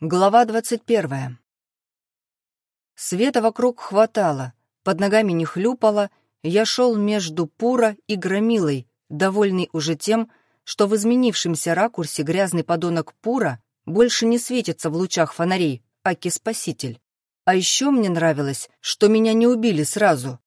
Глава двадцать первая. Света вокруг хватало, под ногами не хлюпало, я шел между Пура и Громилой, довольный уже тем, что в изменившемся ракурсе грязный подонок Пура больше не светится в лучах фонарей, аки-спаситель. А еще мне нравилось, что меня не убили сразу.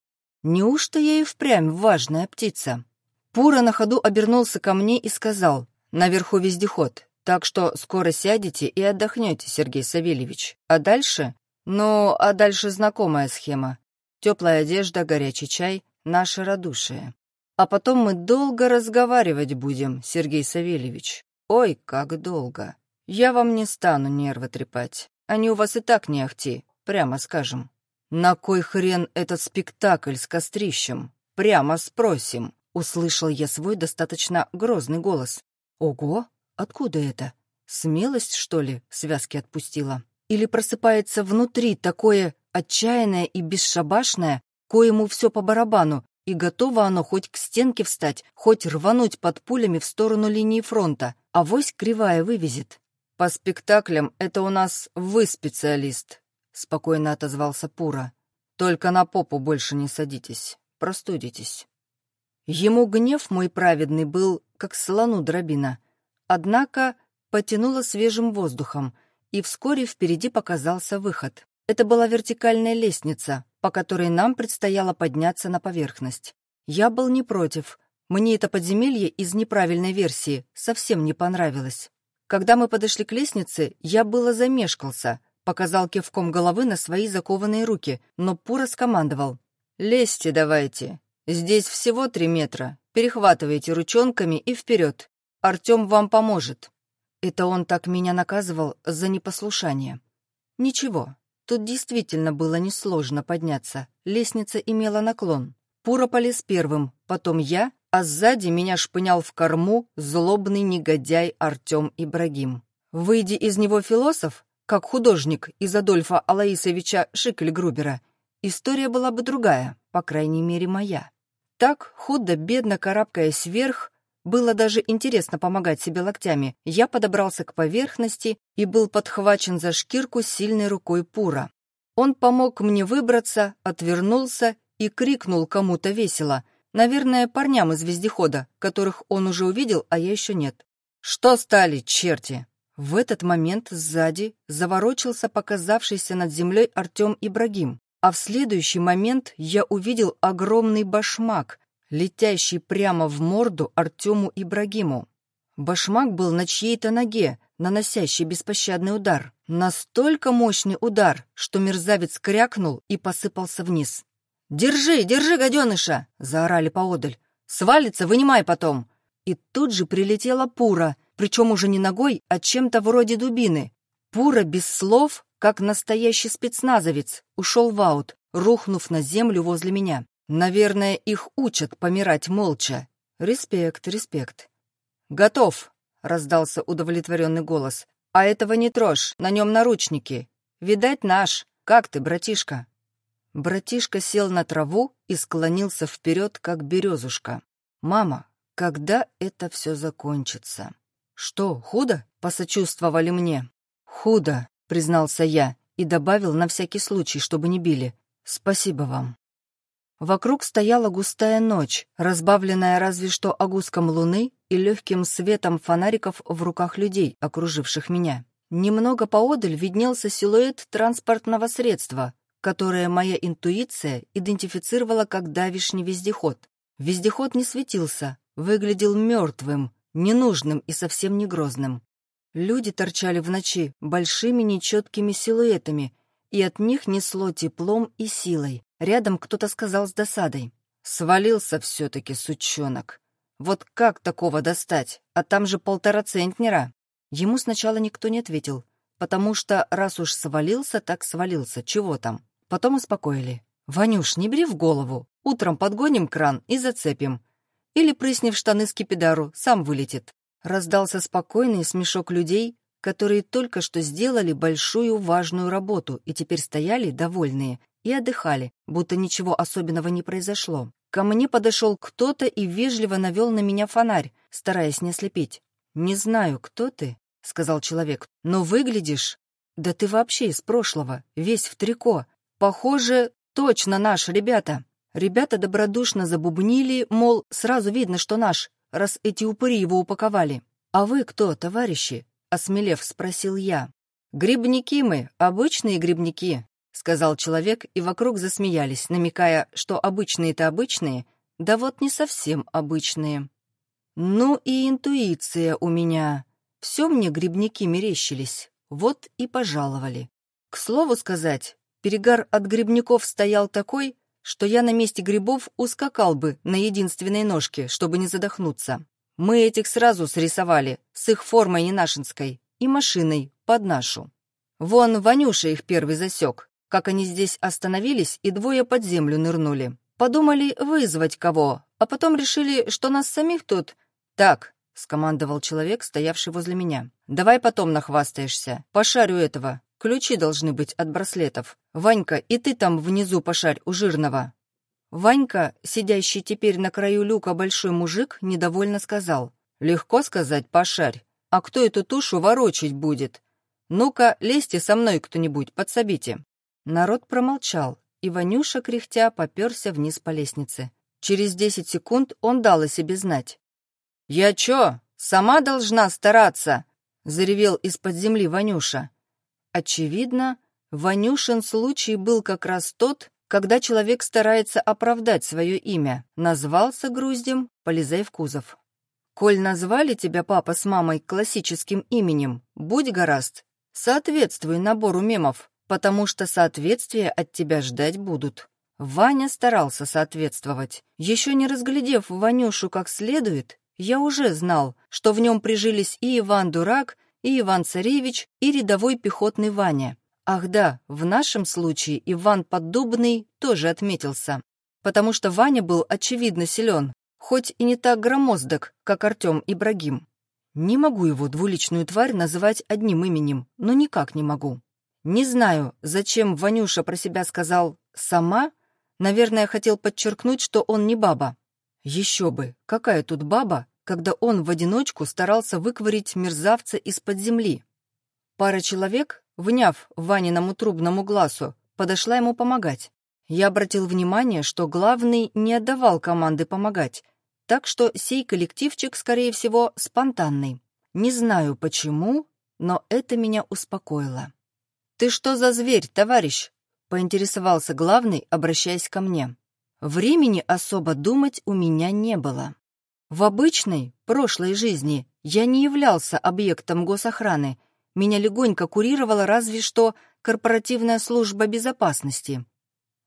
Неужто я и впрямь важная птица? Пура на ходу обернулся ко мне и сказал, наверху вездеход, так что скоро сядете и отдохнете, Сергей Савельевич. А дальше? Ну, а дальше знакомая схема. Теплая одежда, горячий чай, наше радушие. А потом мы долго разговаривать будем, Сергей Савельевич. Ой, как долго. Я вам не стану нервы трепать. Они у вас и так не ахти, прямо скажем. На кой хрен этот спектакль с кострищем? Прямо спросим. Услышал я свой достаточно грозный голос. Ого, Откуда это? Смелость, что ли, связки отпустила? Или просыпается внутри такое отчаянное и бесшабашное, коему все по барабану, и готово оно хоть к стенке встать, хоть рвануть под пулями в сторону линии фронта, а вось кривая вывезет. «По спектаклям это у нас вы специалист», — спокойно отозвался Пура. «Только на попу больше не садитесь, простудитесь». Ему гнев мой праведный был, как слону дробина — Однако потянуло свежим воздухом, и вскоре впереди показался выход. Это была вертикальная лестница, по которой нам предстояло подняться на поверхность. Я был не против. Мне это подземелье из неправильной версии совсем не понравилось. Когда мы подошли к лестнице, я было замешкался, показал кивком головы на свои закованные руки, но Пура скомандовал. «Лезьте давайте. Здесь всего три метра. Перехватывайте ручонками и вперед. Артем вам поможет. Это он так меня наказывал за непослушание. Ничего, тут действительно было несложно подняться. Лестница имела наклон. Пура полез первым, потом я, а сзади меня шпынял в корму злобный негодяй Артем Ибрагим. Выйди из него философ, как художник из Адольфа Алаисовича Шикель-Грубера, история была бы другая, по крайней мере, моя. Так, худо-бедно карабкаясь вверх, было даже интересно помогать себе локтями. Я подобрался к поверхности и был подхвачен за шкирку сильной рукой Пура. Он помог мне выбраться, отвернулся и крикнул кому-то весело. Наверное, парням из вездехода, которых он уже увидел, а я еще нет. «Что стали, черти?» В этот момент сзади заворочился показавшийся над землей Артем Ибрагим, а в следующий момент я увидел огромный башмак, летящий прямо в морду Артему Ибрагиму. Башмак был на чьей-то ноге, наносящий беспощадный удар. Настолько мощный удар, что мерзавец крякнул и посыпался вниз. «Держи, держи, гаденыша!» — заорали поодаль. «Свалится, вынимай потом!» И тут же прилетела Пура, причем уже не ногой, а чем-то вроде дубины. Пура без слов, как настоящий спецназовец, ушел в аут, рухнув на землю возле меня. Наверное, их учат помирать молча. Респект, респект. «Готов!» — раздался удовлетворенный голос. «А этого не трожь, на нем наручники. Видать, наш. Как ты, братишка?» Братишка сел на траву и склонился вперед, как березушка. «Мама, когда это все закончится?» «Что, худо?» — посочувствовали мне. «Худо», — признался я и добавил на всякий случай, чтобы не били. «Спасибо вам». Вокруг стояла густая ночь, разбавленная разве что огуском луны и легким светом фонариков в руках людей, окруживших меня. Немного поодаль виднелся силуэт транспортного средства, которое моя интуиция идентифицировала как давишний вездеход. Вездеход не светился, выглядел мертвым, ненужным и совсем не грозным. Люди торчали в ночи большими нечеткими силуэтами, и от них несло теплом и силой. Рядом кто-то сказал с досадой. «Свалился все-таки, сучонок. Вот как такого достать? А там же полтора центнера». Ему сначала никто не ответил, потому что раз уж свалился, так свалился, чего там. Потом успокоили. «Ванюш, не бери в голову. Утром подгоним кран и зацепим. Или прысни в штаны скипидару, сам вылетит». Раздался спокойный смешок людей, которые только что сделали большую важную работу и теперь стояли довольные и отдыхали, будто ничего особенного не произошло. Ко мне подошел кто-то и вежливо навел на меня фонарь, стараясь не ослепить. «Не знаю, кто ты», — сказал человек, — «но выглядишь Да ты вообще из прошлого, весь в трико. Похоже, точно наш, ребята. Ребята добродушно забубнили, мол, сразу видно, что наш, раз эти упыри его упаковали. «А вы кто, товарищи?» — осмелев спросил я. «Грибники мы, обычные грибники», — сказал человек, и вокруг засмеялись, намекая, что обычные-то обычные, да вот не совсем обычные. Ну и интуиция у меня. Все мне грибники мерещились, вот и пожаловали. К слову сказать, перегар от грибников стоял такой, что я на месте грибов ускакал бы на единственной ножке, чтобы не задохнуться. Мы этих сразу срисовали, с их формой ненашинской, и машиной, под нашу. Вон Ванюша их первый засек, как они здесь остановились и двое под землю нырнули. Подумали вызвать кого, а потом решили, что нас самих тут... Так, — скомандовал человек, стоявший возле меня. «Давай потом нахвастаешься. Пошарю этого. Ключи должны быть от браслетов. Ванька, и ты там внизу пошарь у жирного». Ванька, сидящий теперь на краю люка большой мужик, недовольно сказал. «Легко сказать, пошарь. А кто эту тушу ворочить будет? Ну-ка, лезьте со мной кто-нибудь, подсобите». Народ промолчал, и Ванюша, кряхтя, попёрся вниз по лестнице. Через десять секунд он дал о себе знать. «Я чё, сама должна стараться?» — заревел из-под земли Ванюша. Очевидно, Ванюшин случай был как раз тот, когда человек старается оправдать свое имя. Назвался груздем, полезай в кузов. «Коль назвали тебя папа с мамой классическим именем, будь гораст, соответствуй набору мемов, потому что соответствие от тебя ждать будут». Ваня старался соответствовать. Еще не разглядев Ванюшу как следует, я уже знал, что в нем прижились и Иван Дурак, и Иван-Царевич, и рядовой пехотный Ваня. Ах да, в нашем случае Иван Поддубный тоже отметился, потому что Ваня был очевидно силен, хоть и не так громоздок, как Артем Ибрагим. Не могу его двуличную тварь называть одним именем, но никак не могу. Не знаю, зачем Ванюша про себя сказал «сама», наверное, хотел подчеркнуть, что он не баба. Еще бы, какая тут баба, когда он в одиночку старался выкварить мерзавца из-под земли. Пара человек, вняв Ваниному трубному глазу, подошла ему помогать. Я обратил внимание, что главный не отдавал команды помогать, так что сей коллективчик, скорее всего, спонтанный. Не знаю почему, но это меня успокоило. «Ты что за зверь, товарищ?» — поинтересовался главный, обращаясь ко мне. Времени особо думать у меня не было. В обычной, прошлой жизни я не являлся объектом госохраны, меня легонько курировала разве что корпоративная служба безопасности.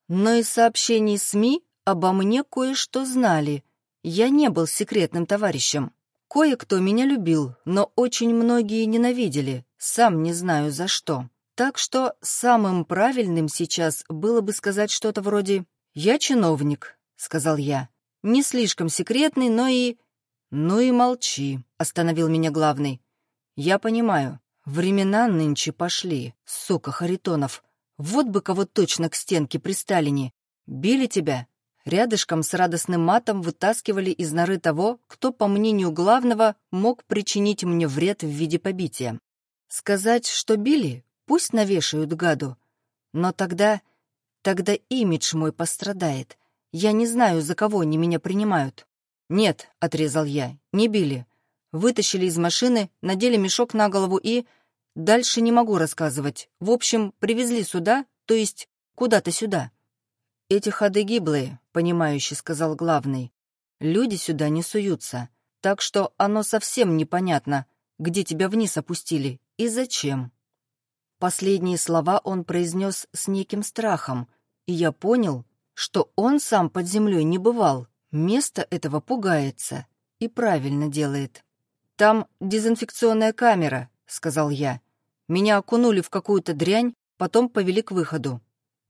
Но из сообщений СМИ обо мне кое-что знали. Я не был секретным товарищем. Кое-кто меня любил, но очень многие ненавидели, сам не знаю за что. Так что самым правильным сейчас было бы сказать что-то вроде «Я чиновник», — сказал я. Не слишком секретный, но и... Ну и молчи, остановил меня главный. Я понимаю, времена нынче пошли, сука Харитонов. Вот бы кого точно к стенке при Сталине. Били тебя? Рядышком с радостным матом вытаскивали из норы того, кто, по мнению главного, мог причинить мне вред в виде побития. Сказать, что били, пусть навешают гаду. Но тогда... Тогда имидж мой пострадает. Я не знаю, за кого они меня принимают». «Нет», — отрезал я, — «не били. Вытащили из машины, надели мешок на голову и... Дальше не могу рассказывать. В общем, привезли сюда, то есть куда-то сюда». «Эти ходы гиблые», — понимающе сказал главный. «Люди сюда не суются, так что оно совсем непонятно, где тебя вниз опустили и зачем». Последние слова он произнес с неким страхом, и я понял, что он сам под землей не бывал, место этого пугается и правильно делает. «Там дезинфекционная камера», — сказал я. Меня окунули в какую-то дрянь, потом повели к выходу.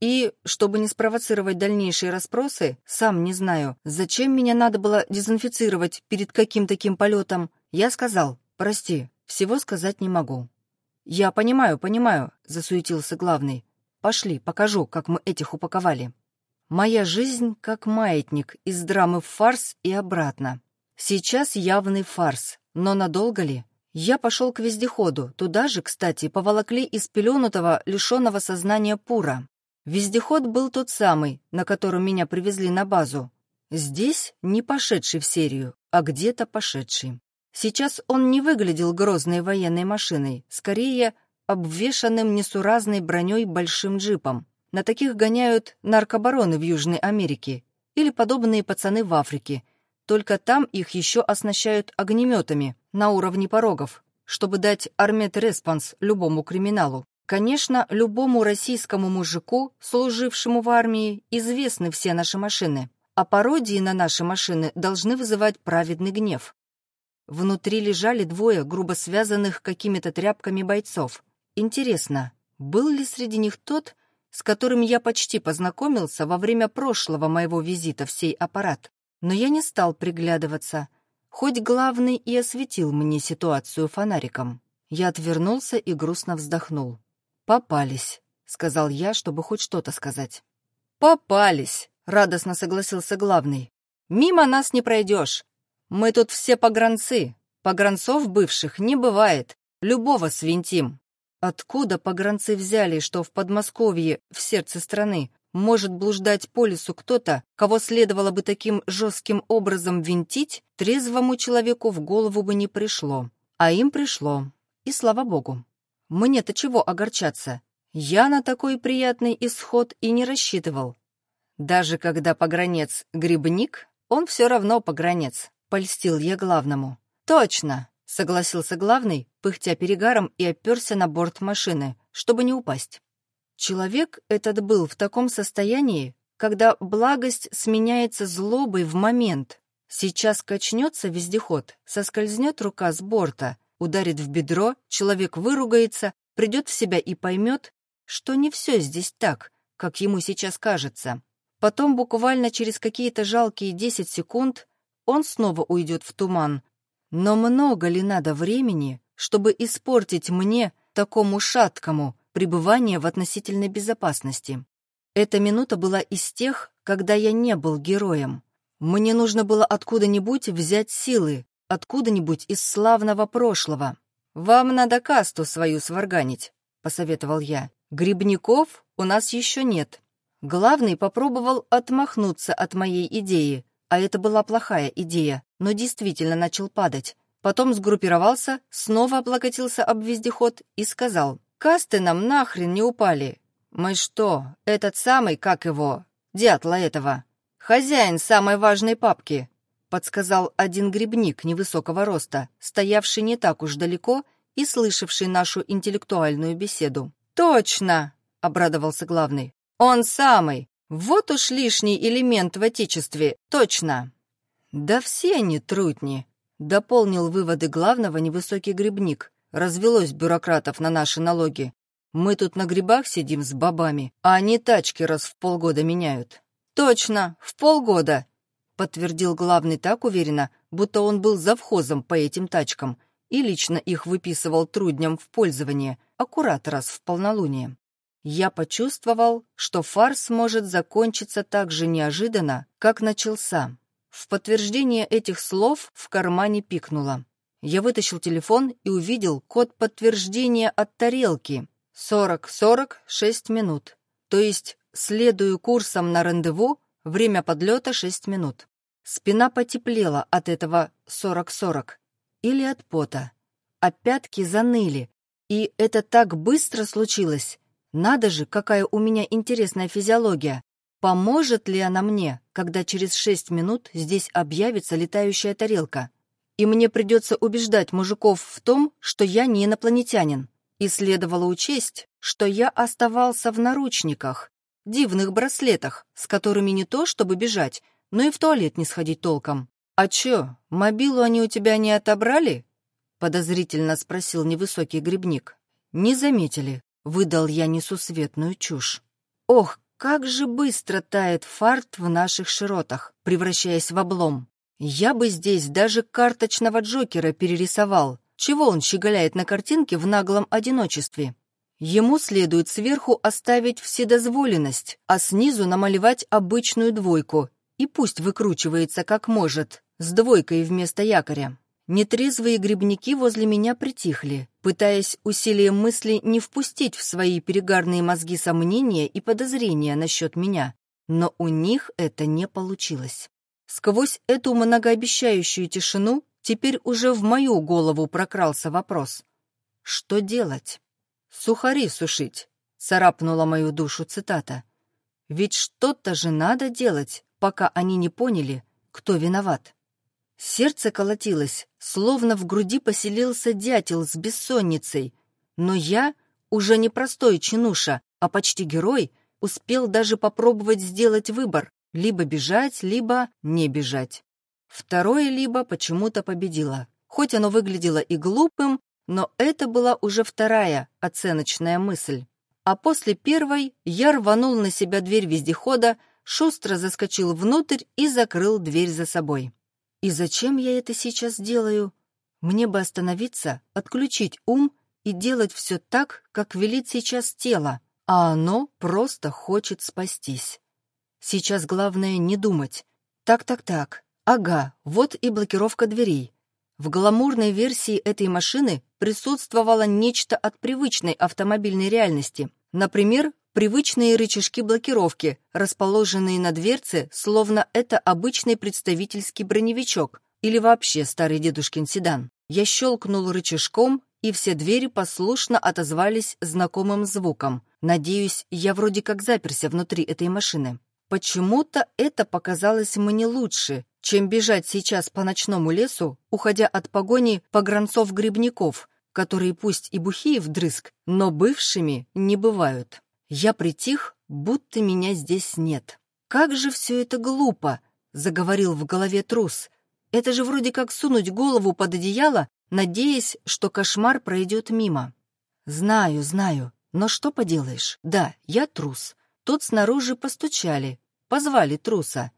И, чтобы не спровоцировать дальнейшие расспросы, сам не знаю, зачем меня надо было дезинфицировать перед каким таким полетом, я сказал, прости, всего сказать не могу. «Я понимаю, понимаю», — засуетился главный. «Пошли, покажу, как мы этих упаковали». Моя жизнь как маятник из драмы в фарс и обратно. Сейчас явный фарс, но надолго ли? Я пошел к вездеходу. Туда же, кстати, поволокли из пеленутого, лишенного сознания пура. Вездеход был тот самый, на котором меня привезли на базу. Здесь не пошедший в серию, а где-то пошедший. Сейчас он не выглядел грозной военной машиной, скорее обвешанным несуразной броней большим джипом. На таких гоняют наркобароны в Южной Америке или подобные пацаны в Африке. Только там их еще оснащают огнеметами на уровне порогов, чтобы дать armed response любому криминалу. Конечно, любому российскому мужику, служившему в армии, известны все наши машины, а пародии на наши машины должны вызывать праведный гнев. Внутри лежали двое грубо связанных какими-то тряпками бойцов. Интересно, был ли среди них тот, с которым я почти познакомился во время прошлого моего визита в сей аппарат? Но я не стал приглядываться, хоть главный и осветил мне ситуацию фонариком. Я отвернулся и грустно вздохнул. «Попались», — сказал я, чтобы хоть что-то сказать. «Попались», — радостно согласился главный. «Мимо нас не пройдешь. Мы тут все погранцы. Погранцов бывших не бывает. Любого свинтим. Откуда погранцы взяли, что в Подмосковье, в сердце страны, может блуждать по лесу кто-то, кого следовало бы таким жестким образом винтить, трезвому человеку в голову бы не пришло. А им пришло. И слава богу. Мне-то чего огорчаться? Я на такой приятный исход и не рассчитывал. Даже когда погранец — грибник, он все равно погранец. Польстил я главному. «Точно!» — согласился главный, пыхтя перегаром и оперся на борт машины, чтобы не упасть. Человек этот был в таком состоянии, когда благость сменяется злобой в момент. Сейчас качнется вездеход, соскользнет рука с борта, ударит в бедро, человек выругается, придет в себя и поймет, что не все здесь так, как ему сейчас кажется. Потом буквально через какие-то жалкие 10 секунд он снова уйдет в туман. Но много ли надо времени, чтобы испортить мне, такому шаткому, пребывание в относительной безопасности? Эта минута была из тех, когда я не был героем. Мне нужно было откуда-нибудь взять силы, откуда-нибудь из славного прошлого. «Вам надо касту свою сварганить», — посоветовал я. «Грибников у нас еще нет». Главный попробовал отмахнуться от моей идеи, а это была плохая идея, но действительно начал падать. Потом сгруппировался, снова облокотился об вездеход и сказал, «Касты нам нахрен не упали. Мы что, этот самый, как его, дятла этого? Хозяин самой важной папки», подсказал один грибник невысокого роста, стоявший не так уж далеко и слышавший нашу интеллектуальную беседу. «Точно!» — обрадовался главный. «Он самый! Вот уж лишний элемент в отечестве, точно. Да все они трутни, дополнил выводы главного невысокий грибник. Развелось бюрократов на наши налоги. Мы тут на грибах сидим с бабами, а они тачки раз в полгода меняют. Точно, в полгода, подтвердил главный так уверенно, будто он был завхозом по этим тачкам и лично их выписывал трудням в пользование, аккурат раз в полнолуние. Я почувствовал, что фарс может закончиться так же неожиданно, как начался. В подтверждение этих слов в кармане пикнуло. Я вытащил телефон и увидел код подтверждения от тарелки. 40-46 минут. То есть следую курсом на рандеву, время подлета 6 минут. Спина потеплела от этого 40-40. Или от пота. А пятки заныли. И это так быстро случилось, надо же, какая у меня интересная физиология. Поможет ли она мне, когда через шесть минут здесь объявится летающая тарелка? И мне придется убеждать мужиков в том, что я не инопланетянин. И следовало учесть, что я оставался в наручниках, дивных браслетах, с которыми не то чтобы бежать, но и в туалет не сходить толком. «А чё, мобилу они у тебя не отобрали?» — подозрительно спросил невысокий грибник. «Не заметили», Выдал я несусветную чушь. Ох, как же быстро тает фарт в наших широтах, превращаясь в облом. Я бы здесь даже карточного Джокера перерисовал. Чего он щеголяет на картинке в наглом одиночестве? Ему следует сверху оставить вседозволенность, а снизу намалевать обычную двойку. И пусть выкручивается как может, с двойкой вместо якоря. Нетрезвые грибники возле меня притихли, пытаясь усилием мысли не впустить в свои перегарные мозги сомнения и подозрения насчет меня. Но у них это не получилось. Сквозь эту многообещающую тишину теперь уже в мою голову прокрался вопрос. Что делать? «Сухари сушить», — царапнула мою душу цитата. «Ведь что-то же надо делать, пока они не поняли, кто виноват». Сердце колотилось, словно в груди поселился дятел с бессонницей. Но я, уже не простой чинуша, а почти герой, успел даже попробовать сделать выбор — либо бежать, либо не бежать. Второе либо почему-то победило. Хоть оно выглядело и глупым, но это была уже вторая оценочная мысль. А после первой я рванул на себя дверь вездехода, шустро заскочил внутрь и закрыл дверь за собой. И зачем я это сейчас делаю? Мне бы остановиться, отключить ум и делать все так, как велит сейчас тело, а оно просто хочет спастись. Сейчас главное не думать. Так-так-так, ага, вот и блокировка дверей. В гламурной версии этой машины присутствовало нечто от привычной автомобильной реальности. Например, привычные рычажки блокировки, расположенные на дверце, словно это обычный представительский броневичок или вообще старый дедушкин седан. Я щелкнул рычажком, и все двери послушно отозвались знакомым звуком. Надеюсь, я вроде как заперся внутри этой машины. Почему-то это показалось мне лучше, чем бежать сейчас по ночному лесу, уходя от погони погранцов-грибников, которые пусть и бухие вдрызг, но бывшими не бывают. Я притих, будто меня здесь нет. «Как же все это глупо!» — заговорил в голове трус. «Это же вроде как сунуть голову под одеяло, надеясь, что кошмар пройдет мимо». «Знаю, знаю, но что поделаешь? Да, я трус». Тут снаружи постучали, позвали труса.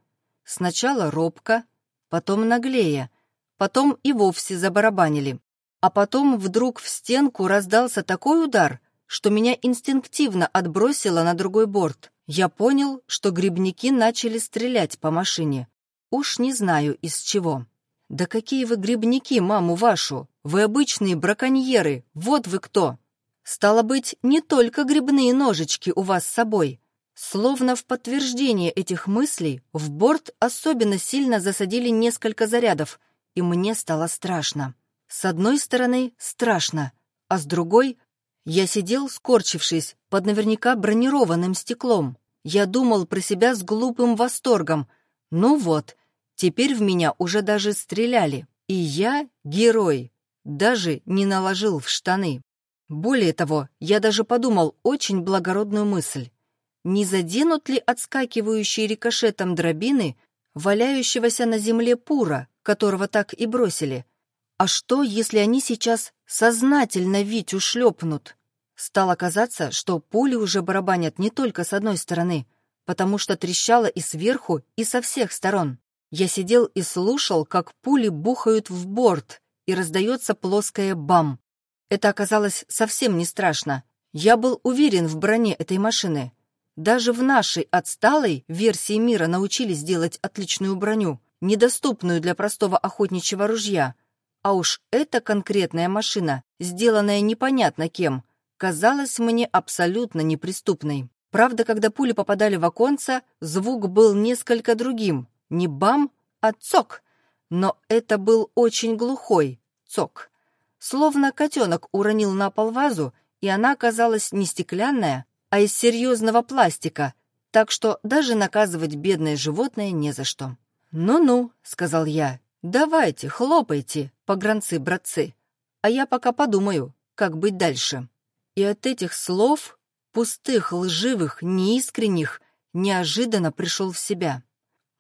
Сначала робко, потом наглее, потом и вовсе забарабанили. А потом вдруг в стенку раздался такой удар, что меня инстинктивно отбросило на другой борт. Я понял, что грибники начали стрелять по машине. Уж не знаю, из чего. «Да какие вы грибники, маму вашу! Вы обычные браконьеры, вот вы кто!» «Стало быть, не только грибные ножички у вас с собой». Словно в подтверждение этих мыслей в борт особенно сильно засадили несколько зарядов, и мне стало страшно. С одной стороны, страшно, а с другой я сидел, скорчившись, под наверняка бронированным стеклом. Я думал про себя с глупым восторгом. Ну вот, теперь в меня уже даже стреляли. И я герой, даже не наложил в штаны. Более того, я даже подумал очень благородную мысль. Не заденут ли отскакивающие рикошетом дробины валяющегося на земле пура, которого так и бросили? А что, если они сейчас сознательно Витю шлепнут? Стало казаться, что пули уже барабанят не только с одной стороны, потому что трещало и сверху, и со всех сторон. Я сидел и слушал, как пули бухают в борт, и раздается плоское «бам». Это оказалось совсем не страшно. Я был уверен в броне этой машины. Даже в нашей отсталой версии мира научились делать отличную броню, недоступную для простого охотничьего ружья, а уж эта конкретная машина, сделанная непонятно кем, казалась мне абсолютно неприступной. Правда, когда пули попадали в оконца, звук был несколько другим. Не бам, а цок. Но это был очень глухой цок. Словно котенок уронил на пол вазу, и она оказалась не стеклянная, а из серьезного пластика, так что даже наказывать бедное животное не за что. «Ну-ну», — сказал я, «Давайте, хлопайте, погранцы-братцы, а я пока подумаю, как быть дальше». И от этих слов, пустых, лживых, неискренних, неожиданно пришел в себя.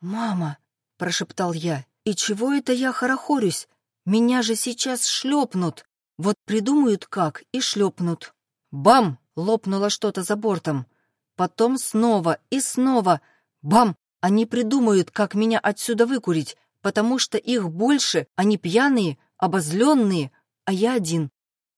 «Мама», — прошептал я, — «и чего это я хорохорюсь? Меня же сейчас шлепнут. Вот придумают как и шлепнут». Бам! Лопнуло что-то за бортом. Потом снова и снова. Бам! Они придумают, как меня отсюда выкурить, потому что их больше, они пьяные, обозленные, а я один.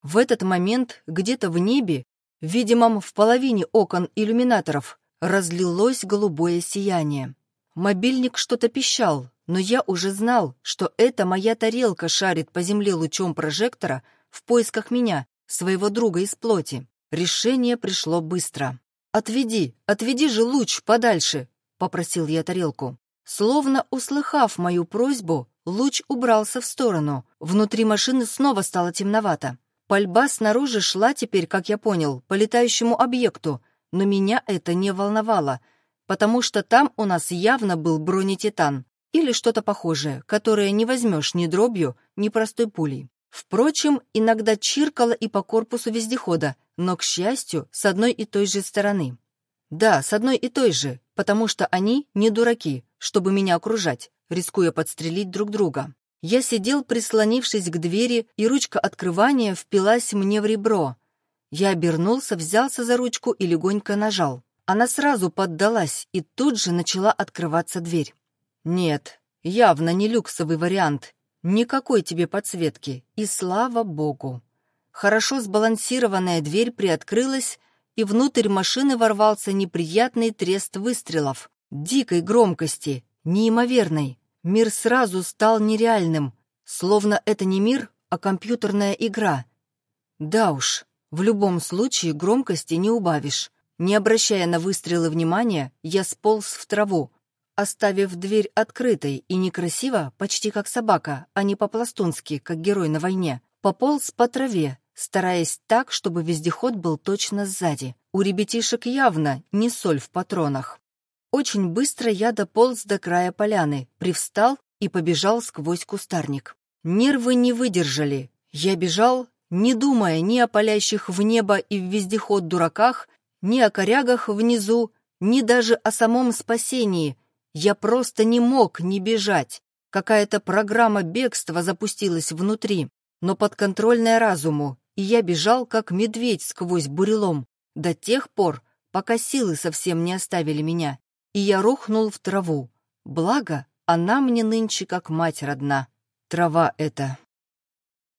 В этот момент где-то в небе, видимом в половине окон иллюминаторов, разлилось голубое сияние. Мобильник что-то пищал, но я уже знал, что это моя тарелка шарит по земле лучом прожектора в поисках меня, своего друга из плоти. Решение пришло быстро. «Отведи, отведи же луч подальше», — попросил я тарелку. Словно услыхав мою просьбу, луч убрался в сторону. Внутри машины снова стало темновато. Пальба снаружи шла теперь, как я понял, по летающему объекту, но меня это не волновало, потому что там у нас явно был бронетитан или что-то похожее, которое не возьмешь ни дробью, ни простой пулей. Впрочем, иногда чиркало и по корпусу вездехода, но, к счастью, с одной и той же стороны. Да, с одной и той же, потому что они не дураки, чтобы меня окружать, рискуя подстрелить друг друга. Я сидел, прислонившись к двери, и ручка открывания впилась мне в ребро. Я обернулся, взялся за ручку и легонько нажал. Она сразу поддалась, и тут же начала открываться дверь. Нет, явно не люксовый вариант. Никакой тебе подсветки, и слава богу. Хорошо сбалансированная дверь приоткрылась, и внутрь машины ворвался неприятный трест выстрелов. Дикой громкости, неимоверной. Мир сразу стал нереальным, словно это не мир, а компьютерная игра. Да уж, в любом случае громкости не убавишь. Не обращая на выстрелы внимания, я сполз в траву, оставив дверь открытой и некрасиво, почти как собака, а не по-пластунски, как герой на войне, пополз по траве, стараясь так, чтобы вездеход был точно сзади. У ребятишек явно не соль в патронах. Очень быстро я дополз до края поляны, привстал и побежал сквозь кустарник. Нервы не выдержали. Я бежал, не думая ни о палящих в небо и в вездеход дураках, ни о корягах внизу, ни даже о самом спасении. Я просто не мог не бежать. Какая-то программа бегства запустилась внутри, но подконтрольная разуму, и я бежал, как медведь сквозь бурелом, до тех пор, пока силы совсем не оставили меня и я рухнул в траву. Благо, она мне нынче как мать родна. Трава эта